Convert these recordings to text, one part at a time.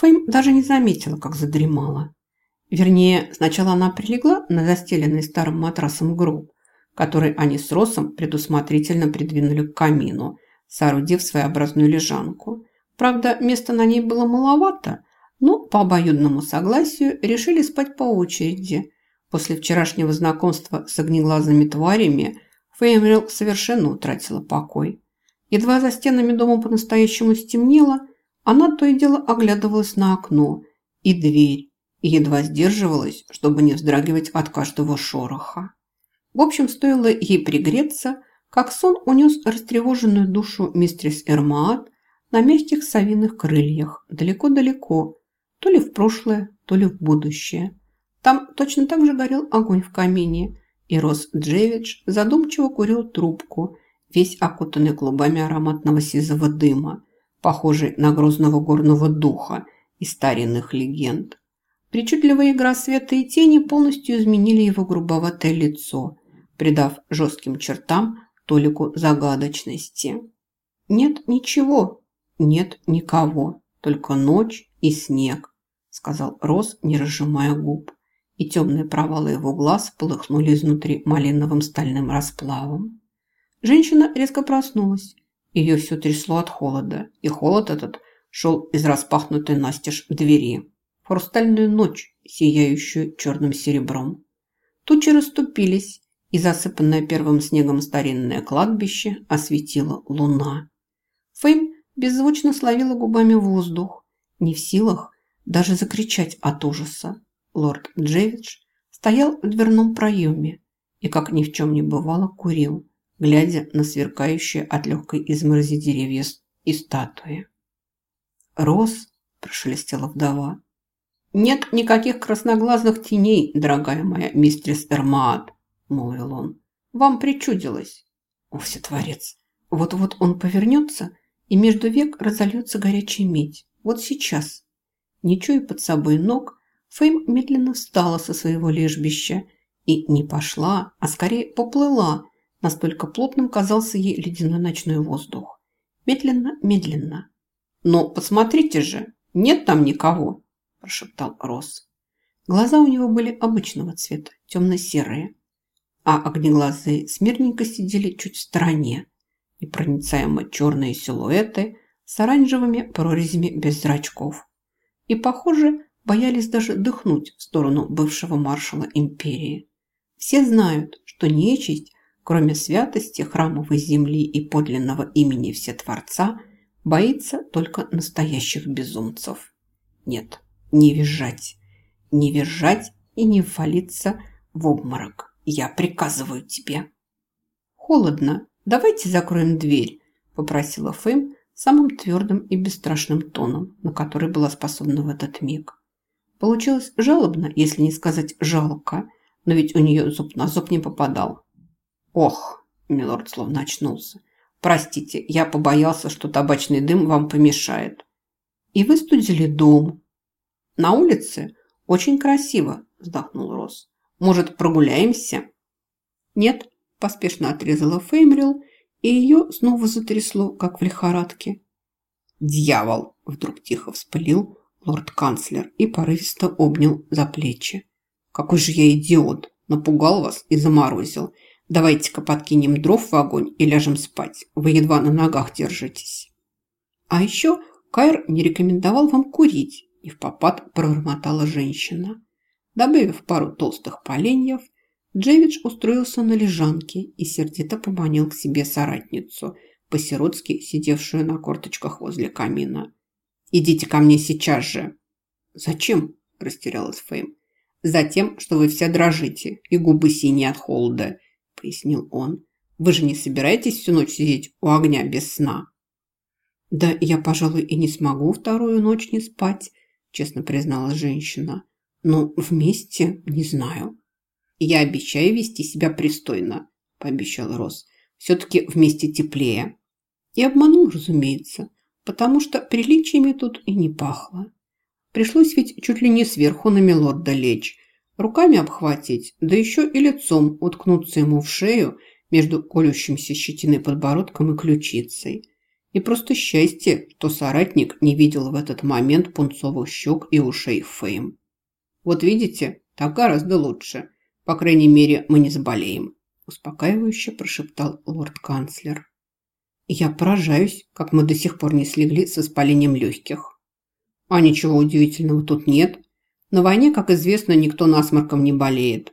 Фейм даже не заметила, как задремала. Вернее, сначала она прилегла на застеленный старым матрасом гроб, который они с Росом предусмотрительно придвинули к камину, соорудив своеобразную лежанку. Правда, места на ней было маловато, но по обоюдному согласию решили спать по очереди. После вчерашнего знакомства с огнеглазыми тварями Феймрил совершенно утратила покой. Едва за стенами дома по-настоящему стемнело, она то и дело оглядывалась на окно и дверь, и едва сдерживалась, чтобы не вздрагивать от каждого шороха. В общем, стоило ей пригреться, как сон унес растревоженную душу мистерис Эрмаат на мягких совиных крыльях, далеко-далеко, то ли в прошлое, то ли в будущее. Там точно так же горел огонь в камине, и Рос Джевидж задумчиво курил трубку, весь окутанный клубами ароматного сизого дыма, похожий на грозного горного духа из старинных легенд. Причудливая игра света и тени полностью изменили его грубоватое лицо, придав жестким чертам толику загадочности. «Нет ничего, нет никого, только ночь и снег», сказал Рос, не разжимая губ, и темные провалы его глаз полыхнули изнутри малиновым стальным расплавом. Женщина резко проснулась. Ее все трясло от холода, и холод этот шел из распахнутой настежь двери. Хрустальную ночь, сияющую черным серебром. Тучи расступились, и засыпанное первым снегом старинное кладбище осветила луна. Фейм беззвучно словила губами воздух, не в силах даже закричать от ужаса. Лорд Джевидж стоял в дверном проеме и, как ни в чем не бывало, курил, глядя на сверкающие от легкой изморози деревья и статуи. «Рос!» – прошелестела вдова. «Нет никаких красноглазых теней, дорогая моя мистерис Эрмаат!» – молвил он. «Вам причудилось!» «О, творец! Вот-вот он повернется, и между век разольется горячая медь. Вот сейчас!» Не чуя под собой ног, Фейм медленно встала со своего лежбища и не пошла, а скорее поплыла, настолько плотным казался ей ледяной ночной воздух. Медленно, медленно. «Но посмотрите же, нет там никого!» – прошептал Рос. Глаза у него были обычного цвета, темно-серые, а огнеглазые смирненько сидели чуть в стороне, непроницаемо черные силуэты с оранжевыми прорезями без зрачков и, похоже, боялись даже дыхнуть в сторону бывшего маршала империи. Все знают, что нечисть, кроме святости храмовой земли и подлинного имени Всетворца, боится только настоящих безумцев. Нет, не визжать, не визжать и не валиться в обморок. Я приказываю тебе. Холодно. Давайте закроем дверь, попросила Фэм, самым твердым и бесстрашным тоном, на который была способна в этот миг. Получилось жалобно, если не сказать жалко, но ведь у нее зуб на зуб не попадал. «Ох!» – милорд словно очнулся. «Простите, я побоялся, что табачный дым вам помешает». «И вы студили дом». «На улице очень красиво», – вздохнул Рос. «Может, прогуляемся?» «Нет», – поспешно отрезала Феймрил и ее снова затрясло, как в лихорадке. «Дьявол!» – вдруг тихо вспылил лорд-канцлер и порывисто обнял за плечи. «Какой же я идиот! Напугал вас и заморозил. Давайте-ка подкинем дров в огонь и ляжем спать. Вы едва на ногах держитесь». «А еще Кайр не рекомендовал вам курить», – и в попад прормотала женщина. Добавив пару толстых поленьев – Джевидж устроился на лежанке и сердито поманил к себе соратницу, по-сиротски сидевшую на корточках возле камина. «Идите ко мне сейчас же!» «Зачем?» – растерялась Фейм. «Затем, что вы все дрожите и губы синие от холода», – пояснил он. «Вы же не собираетесь всю ночь сидеть у огня без сна?» «Да я, пожалуй, и не смогу вторую ночь не спать», – честно призналась женщина. «Но вместе не знаю». «Я обещаю вести себя пристойно», – пообещал Рос. «Все-таки вместе теплее». И обманул, разумеется, потому что приличиями тут и не пахло. Пришлось ведь чуть ли не сверху на милорда лечь, руками обхватить, да еще и лицом уткнуться ему в шею между колющимся щетиной подбородком и ключицей. И просто счастье, что соратник не видел в этот момент пунцовых щек и ушей Фейм. Вот видите, так гораздо лучше. По крайней мере, мы не заболеем. Успокаивающе прошептал лорд-канцлер. Я поражаюсь, как мы до сих пор не слегли с воспалением легких. А ничего удивительного тут нет. На войне, как известно, никто насморком не болеет.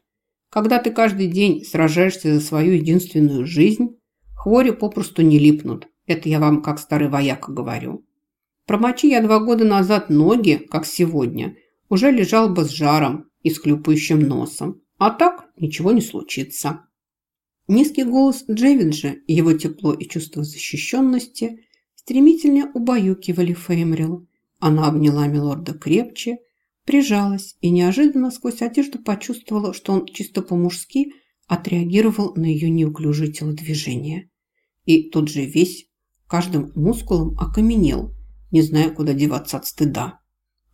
Когда ты каждый день сражаешься за свою единственную жизнь, хвори попросту не липнут. Это я вам как старый вояка говорю. Промочи я два года назад ноги, как сегодня, уже лежал бы с жаром и с хлюпающим носом. А так ничего не случится. Низкий голос Джевиджа, его тепло и чувство защищенности стремительно убаюкивали Феймрил. Она обняла Милорда крепче, прижалась и неожиданно сквозь одежду почувствовала, что он чисто по-мужски отреагировал на ее неуклюжее телодвижение. И тут же весь, каждым мускулом окаменел, не зная, куда деваться от стыда.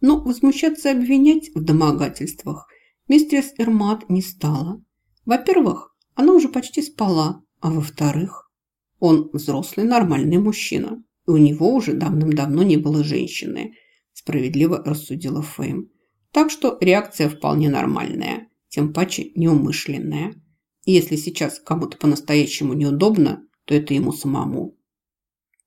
Но возмущаться и обвинять в домогательствах мистерс Эрмат не стала. Во-первых, она уже почти спала, а во-вторых, он взрослый нормальный мужчина, и у него уже давным-давно не было женщины, справедливо рассудила Фейм. Так что реакция вполне нормальная, тем паче неумышленная. И если сейчас кому-то по-настоящему неудобно, то это ему самому.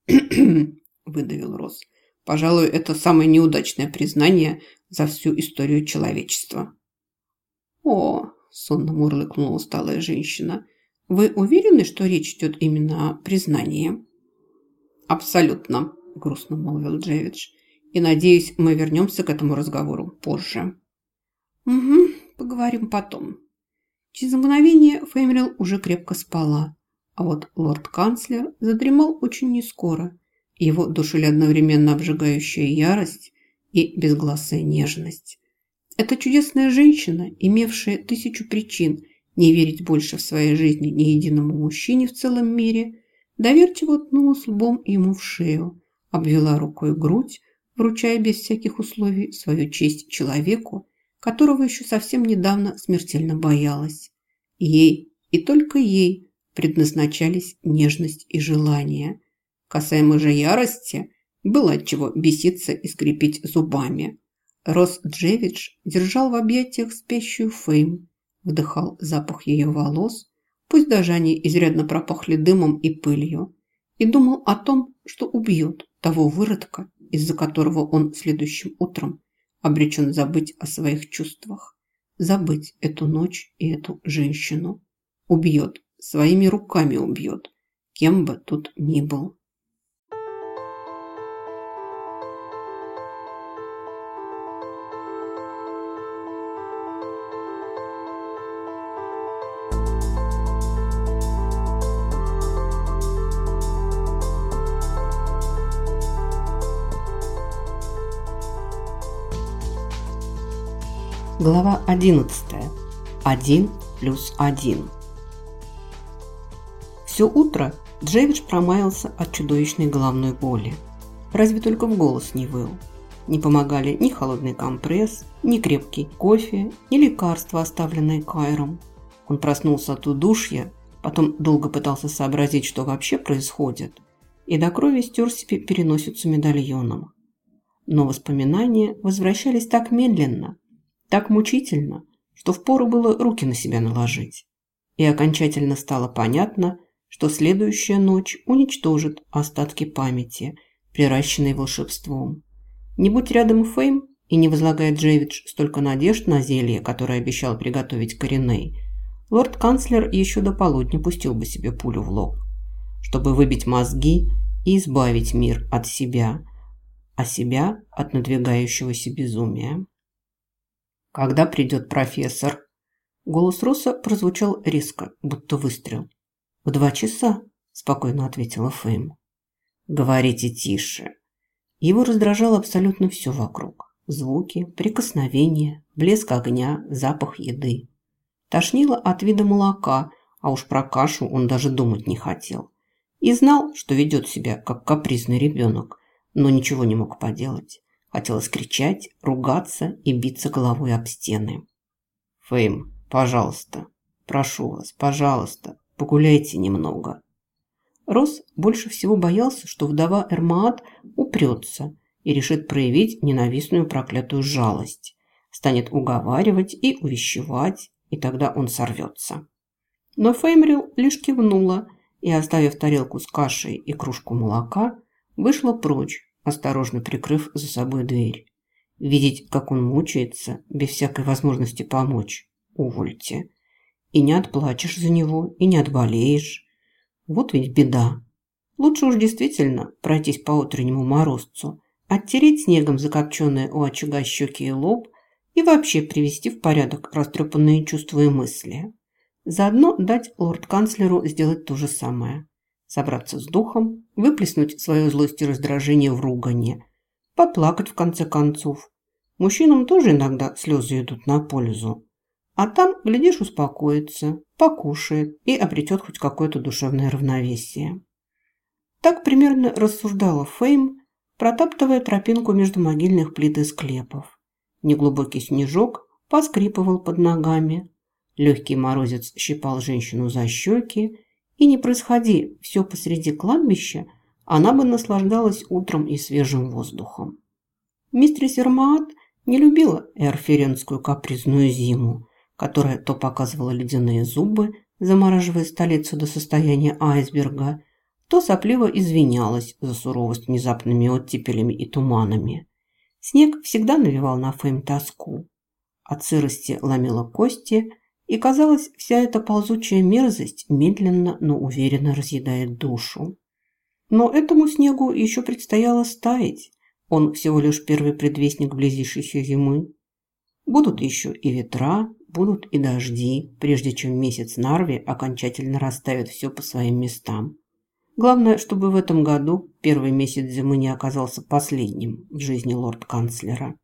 выдавил Рос. Пожалуй, это самое неудачное признание за всю историю человечества. О, сонно мурлыкнула усталая женщина. «Вы уверены, что речь идет именно о признании?» «Абсолютно», – грустно молвил Джевидж. «И надеюсь, мы вернемся к этому разговору позже». «Угу, поговорим потом». Через мгновение Феймрил уже крепко спала, а вот лорд-канцлер задремал очень нескоро. Его душили одновременно обжигающая ярость и безгласая нежность. Эта чудесная женщина, имевшая тысячу причин не верить больше в своей жизни ни единому мужчине в целом мире, доверчиво ткнулась лбом ему в шею, обвела рукой грудь, вручая без всяких условий свою честь человеку, которого еще совсем недавно смертельно боялась. Ей и только ей предназначались нежность и желание. Касаемо же ярости, было от чего беситься и скрипеть зубами – Рос Джевидж держал в объятиях спящую Фейм, вдыхал запах ее волос, пусть даже они изрядно пропахли дымом и пылью, и думал о том, что убьет того выродка, из-за которого он следующим утром обречен забыть о своих чувствах, забыть эту ночь и эту женщину. Убьет, своими руками убьет, кем бы тут ни был. Глава 11. Один плюс один. Все утро Джевидж промаялся от чудовищной головной боли. Разве только в голос не выл. Не помогали ни холодный компресс, ни крепкий кофе, ни лекарства, оставленные Кайром. Он проснулся от удушья, потом долго пытался сообразить, что вообще происходит, и до крови стер себе переносицу медальоном. Но воспоминания возвращались так медленно – так мучительно, что впору было руки на себя наложить. И окончательно стало понятно, что следующая ночь уничтожит остатки памяти, приращенной волшебством. Не будь рядом Фейм и не возлагая Джевидж столько надежд на зелье, которое обещал приготовить Кореней, лорд-канцлер еще до полудня пустил бы себе пулю в лоб, чтобы выбить мозги и избавить мир от себя, а себя от надвигающегося безумия. «Когда придет профессор?» Голос Росса прозвучал резко, будто выстрел. «В два часа», – спокойно ответила Фейм. «Говорите тише». Его раздражало абсолютно все вокруг. Звуки, прикосновения, блеск огня, запах еды. Тошнило от вида молока, а уж про кашу он даже думать не хотел. И знал, что ведет себя, как капризный ребенок, но ничего не мог поделать. Хотелось кричать, ругаться и биться головой об стены. «Фейм, пожалуйста, прошу вас, пожалуйста, погуляйте немного». Рос больше всего боялся, что вдова Эрмаат упрется и решит проявить ненавистную проклятую жалость, станет уговаривать и увещевать, и тогда он сорвется. Но Феймрил лишь кивнула и, оставив тарелку с кашей и кружку молока, вышла прочь, осторожно прикрыв за собой дверь. Видеть, как он мучается, без всякой возможности помочь. Увольте. И не отплачешь за него, и не отболеешь. Вот ведь беда. Лучше уж действительно пройтись по утреннему морозцу, оттереть снегом закопченные у очага щеки и лоб и вообще привести в порядок растрепанные чувства и мысли. Заодно дать лорд-канцлеру сделать то же самое. Собраться с духом, выплеснуть свою злость и раздражение в ругане, поплакать в конце концов. Мужчинам тоже иногда слезы идут на пользу. А там, глядишь, успокоится, покушает и обретет хоть какое-то душевное равновесие. Так примерно рассуждала Фейм, протаптывая тропинку между могильных плит и склепов. Неглубокий снежок поскрипывал под ногами. Легкий морозец щипал женщину за щеки, и не происходи все посреди кладбища, она бы наслаждалась утром и свежим воздухом. Мистрис Эрмаат не любила эрференскую капризную зиму, которая то показывала ледяные зубы, замораживая столицу до состояния айсберга, то сопливо извинялась за суровость внезапными оттепелями и туманами. Снег всегда навевал на Фэм тоску. От сырости ломила кости, и, казалось, вся эта ползучая мерзость медленно, но уверенно разъедает душу. Но этому снегу еще предстояло стаять. Он всего лишь первый предвестник близившейся зимы. Будут еще и ветра, будут и дожди, прежде чем месяц Нарви окончательно расставит все по своим местам. Главное, чтобы в этом году первый месяц зимы не оказался последним в жизни лорд-канцлера.